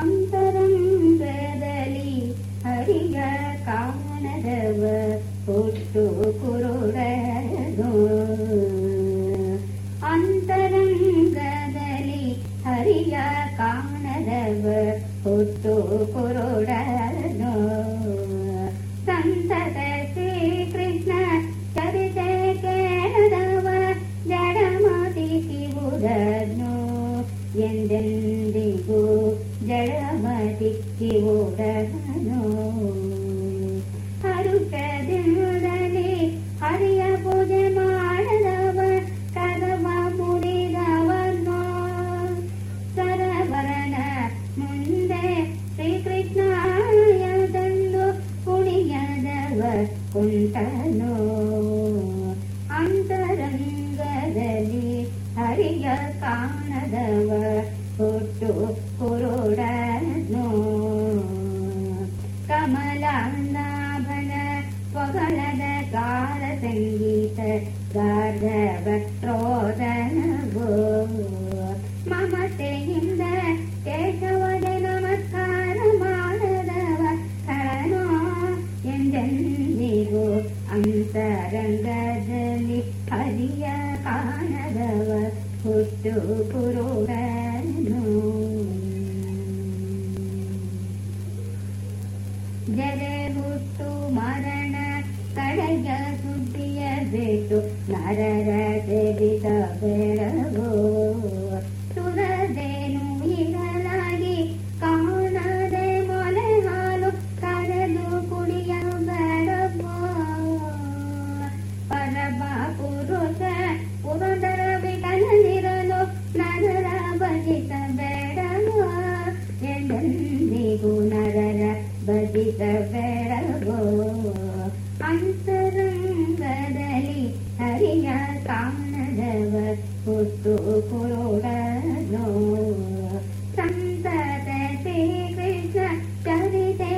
ಅಂತರಂಗದಲ್ಲಿ ಹರಿಯ ಕಾಮನದವ ಹುಟ್ಟು ಕುರುಡನು ಅಂತರಂಗದಲ್ಲಿ ಹರಿಯ ಕಾಮನದವ ಹುಟ್ಟು ಕುರುಡನು ಸಂತದ திக்கி உடனோ அருக்கதிருடனே அரிய பூஜை மாடதவன் கதவ புரிதவனோ சரவரன முந்தே ஸ்ரீ கிருஷ்ணாயதன்னு புனியதவ ಕುಂತನೋ ಅಂತರಂಗದಲ್ಲಿ ಹರಿಯ ಕಾಣದವ ಕೊಟ್ಟು ನೋಡನು ಕಮಲಾಭನ ಪೊಗಳದ ಕಾಲ ಸಂಗೀತ ಗಾರ್ಧವಕ್ರೋಧನವೋ ಮಮತೆಯಿಂದ ಕೇಶವದ ನಮಸ್ಕಾರ ಮಾಡದವ ಕಳನೋ ಎಂದೆಂದಿಗೂ ಅಂತರಂಗದಲ್ಲಿ ಹರಿಯ ಕಾಣದವ ಹುಟ್ಟು ಪುರೋಡನು ಬಂದರೆ ಹುಟ್ಟು ಮರಣ ಕಡೆಯ ಸುದ್ದಿಯ ಬಿಟ್ಟು ನರರ ಸೇರಿದ ಬೇಡ ಬದಿತವೆರಗೋ ಅಂತರಂಗದಲ್ಲಿ ಹರಿಯ ಕಾಣದವ ಹುಟ್ಟು ಕೊಡನೋ ಸಂತತ ಶ್ರೀಕೃಷ್ಣ ಕವಿತೆ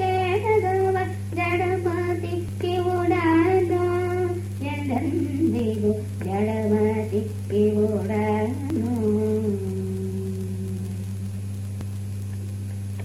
ಕೇಳದವ ಜಡಪತಿ ಕಿವುಡನೋ ಎಂದೆಂದಿಗೂ ಜಡಪತಿ ಕಿವುಡನೋ